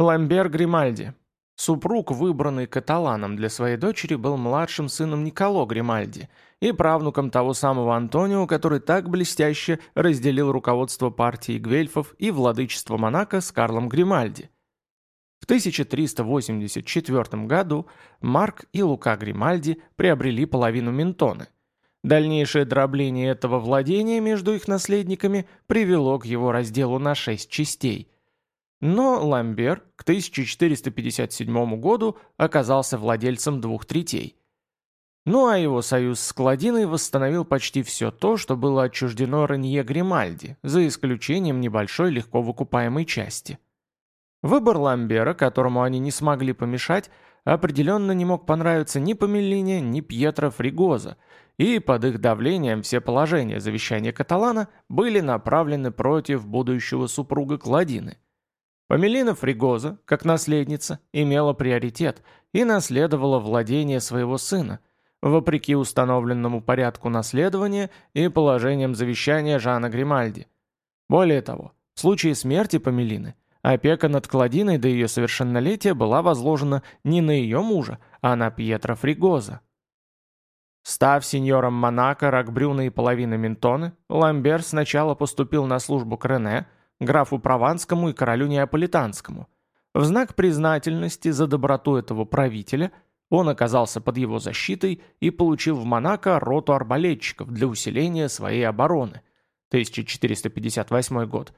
Ламбер Гримальди. Супруг, выбранный каталаном для своей дочери, был младшим сыном Николо Гримальди и правнуком того самого Антонио, который так блестяще разделил руководство партии Гвельфов и владычество Монако с Карлом Гримальди. В 1384 году Марк и Лука Гримальди приобрели половину Ментоны. Дальнейшее дробление этого владения между их наследниками привело к его разделу на шесть частей. Но Ламбер к 1457 году оказался владельцем двух третей. Ну а его союз с Кладиной восстановил почти все то, что было отчуждено Ранье Гримальди, за исключением небольшой легко выкупаемой части. Выбор Ламбера, которому они не смогли помешать, определенно не мог понравиться ни Помелине, ни Пьетро Фригоза, и под их давлением все положения завещания Каталана были направлены против будущего супруга Кладины. Помелина Фригоза, как наследница, имела приоритет и наследовала владение своего сына, вопреки установленному порядку наследования и положениям завещания Жана Гримальди. Более того, в случае смерти Помелины Опека над Кладиной до ее совершеннолетия была возложена не на ее мужа, а на Пьетро Фригоза. Став сеньором Монако, Рокбрюна и половины Ментоны, Ламбер сначала поступил на службу к Рене, графу Прованскому и королю Неаполитанскому. В знак признательности за доброту этого правителя он оказался под его защитой и получил в Монако роту арбалетчиков для усиления своей обороны. 1458 год.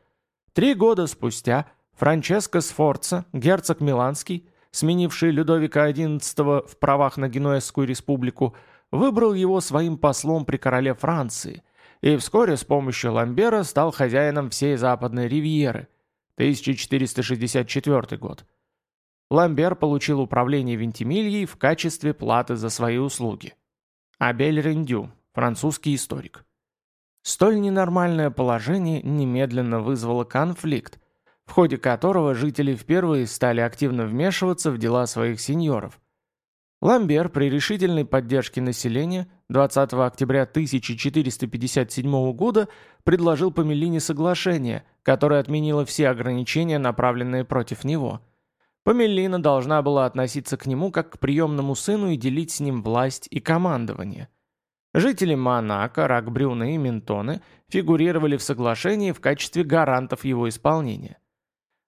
Три года спустя – Франческо Сфорца, герцог Миланский, сменивший Людовика XI в правах на Генуэзскую республику, выбрал его своим послом при короле Франции и вскоре с помощью Ламбера стал хозяином всей Западной Ривьеры, 1464 год. Ламбер получил управление Вентимильей в качестве платы за свои услуги. Абель Рендю, французский историк. Столь ненормальное положение немедленно вызвало конфликт, в ходе которого жители впервые стали активно вмешиваться в дела своих сеньоров. Ламбер при решительной поддержке населения 20 октября 1457 года предложил Помелине соглашение, которое отменило все ограничения, направленные против него. Помелина должна была относиться к нему как к приемному сыну и делить с ним власть и командование. Жители Монако, Ракбрюна и Ментоны фигурировали в соглашении в качестве гарантов его исполнения.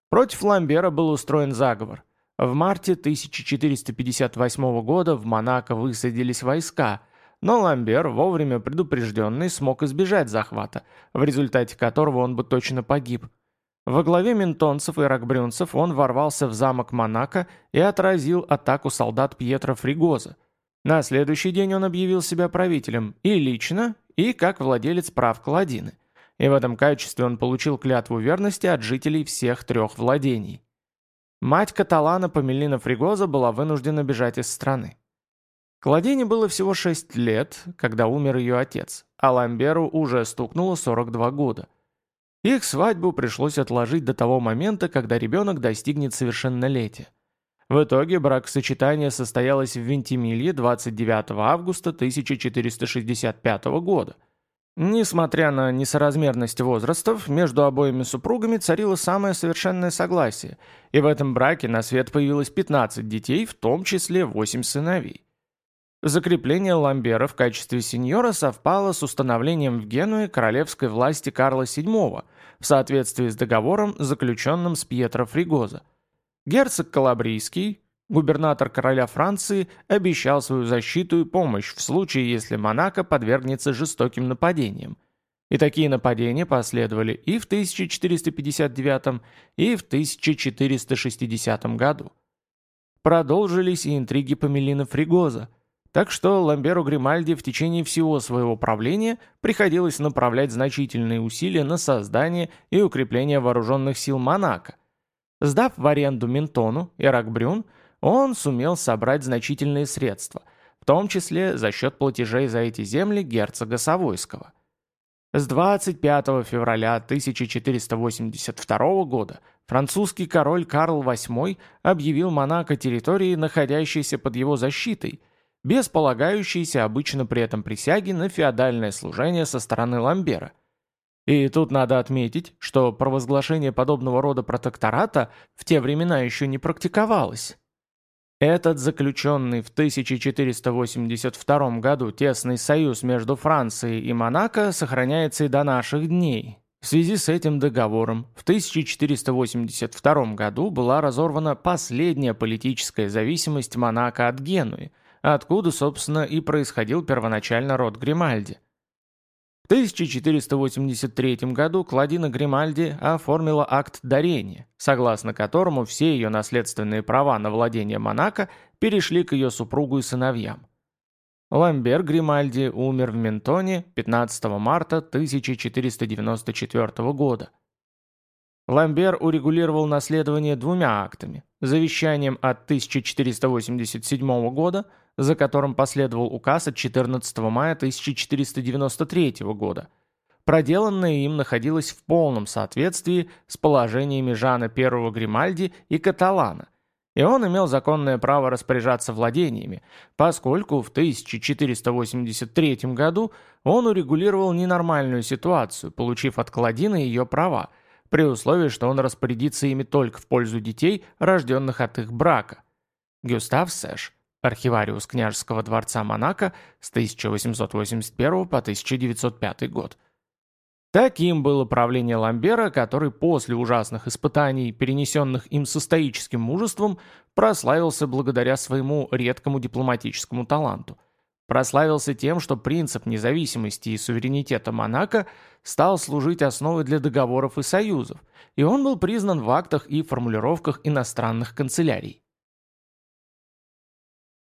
Против Ламбера был устроен заговор. В марте 1458 года в Монако высадились войска, но Ламбер, вовремя предупрежденный, смог избежать захвата, в результате которого он бы точно погиб. Во главе ментонцев и ракбрюнцев он ворвался в замок Монако и отразил атаку солдат Пьетро Фригоза. На следующий день он объявил себя правителем и лично, и как владелец прав Каладины и в этом качестве он получил клятву верности от жителей всех трех владений. Мать Каталана Помелина Фригоза была вынуждена бежать из страны. Кладине было всего 6 лет, когда умер ее отец, а Ламберу уже стукнуло 42 года. Их свадьбу пришлось отложить до того момента, когда ребенок достигнет совершеннолетия. В итоге бракосочетание состоялось в Вентимилье 29 августа 1465 года – Несмотря на несоразмерность возрастов, между обоими супругами царило самое совершенное согласие, и в этом браке на свет появилось 15 детей, в том числе 8 сыновей. Закрепление Ламбера в качестве сеньора совпало с установлением в Генуе королевской власти Карла VII в соответствии с договором, заключенным с Пьетро Фригоза. Герцог Калабрийский, Губернатор короля Франции обещал свою защиту и помощь в случае, если Монако подвергнется жестоким нападениям. И такие нападения последовали и в 1459 и в 1460 году. Продолжились и интриги Помелина Фригоза, так что Ламберу Гримальди в течение всего своего правления приходилось направлять значительные усилия на создание и укрепление вооруженных сил Монако. Сдав в аренду Ментону и Ракбрюн, он сумел собрать значительные средства, в том числе за счет платежей за эти земли герцога Савойского. С 25 февраля 1482 года французский король Карл VIII объявил Монако территорией, находящейся под его защитой, без полагающейся обычно при этом присяги на феодальное служение со стороны Ламбера. И тут надо отметить, что провозглашение подобного рода протектората в те времена еще не практиковалось. Этот заключенный в 1482 году тесный союз между Францией и Монако сохраняется и до наших дней. В связи с этим договором в 1482 году была разорвана последняя политическая зависимость Монако от Генуи, откуда, собственно, и происходил первоначально род Гримальди. В 1483 году Кладина Гримальди оформила акт дарения, согласно которому все ее наследственные права на владение Монако перешли к ее супругу и сыновьям. Ламбер Гримальди умер в Ментоне 15 марта 1494 года. Ламбер урегулировал наследование двумя актами – завещанием от 1487 года – за которым последовал указ от 14 мая 1493 года. Проделанное им находилось в полном соответствии с положениями Жана I Гримальди и Каталана, и он имел законное право распоряжаться владениями, поскольку в 1483 году он урегулировал ненормальную ситуацию, получив от Кладина ее права, при условии, что он распорядится ими только в пользу детей, рожденных от их брака. Гюстав Сэш архивариус княжеского дворца Монако с 1881 по 1905 год. Таким было правление Ламбера, который после ужасных испытаний, перенесенных им со стоическим мужеством, прославился благодаря своему редкому дипломатическому таланту. Прославился тем, что принцип независимости и суверенитета Монако стал служить основой для договоров и союзов, и он был признан в актах и формулировках иностранных канцелярий.